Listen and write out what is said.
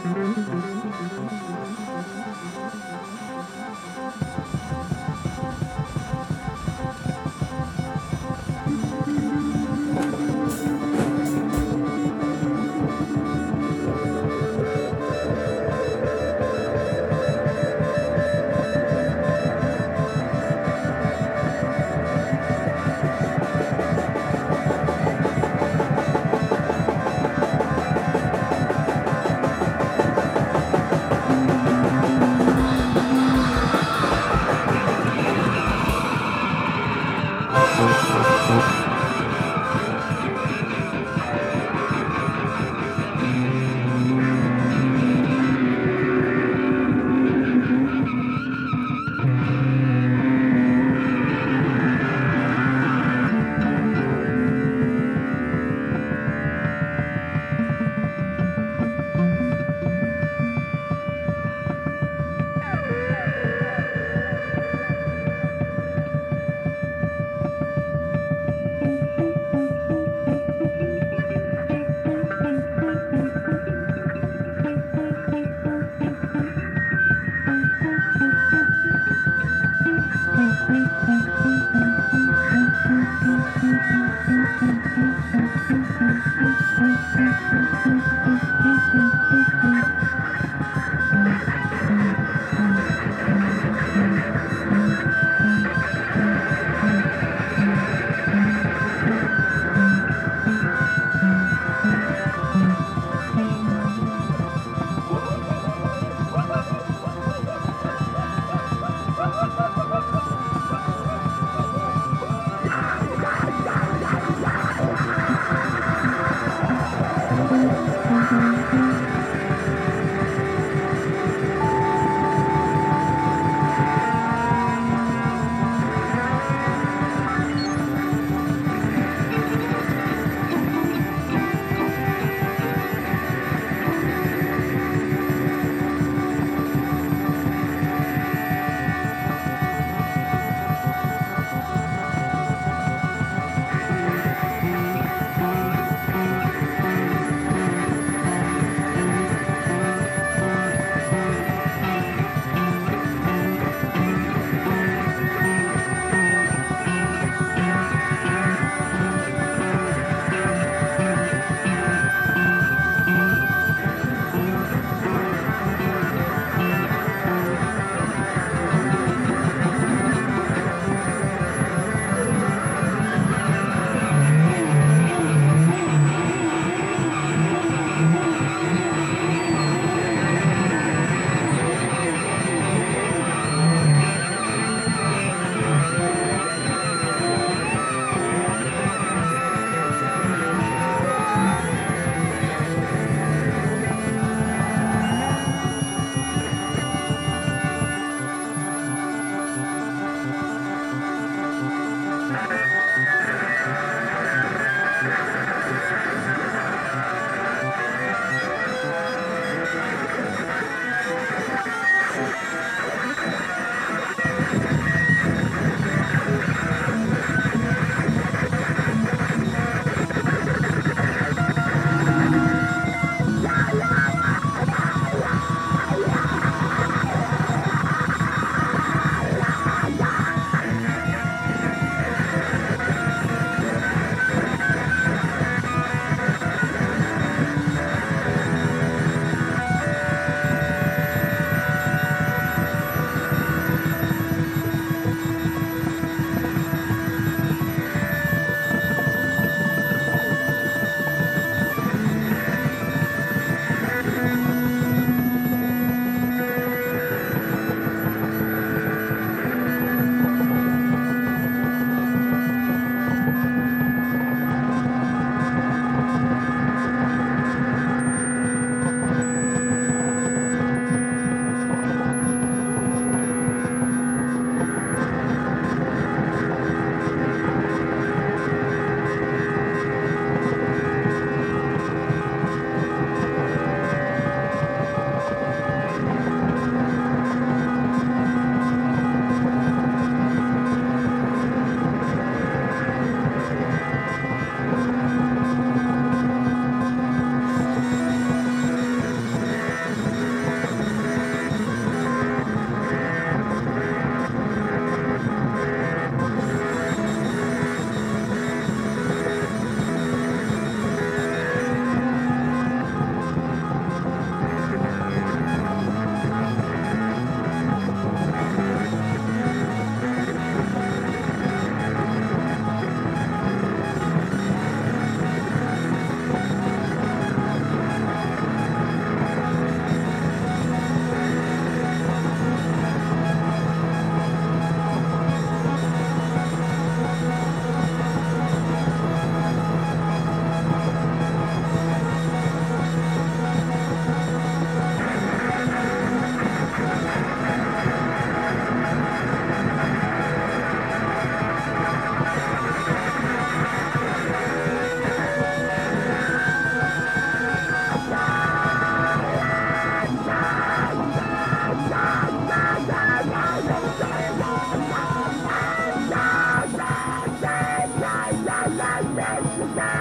Thank Bye.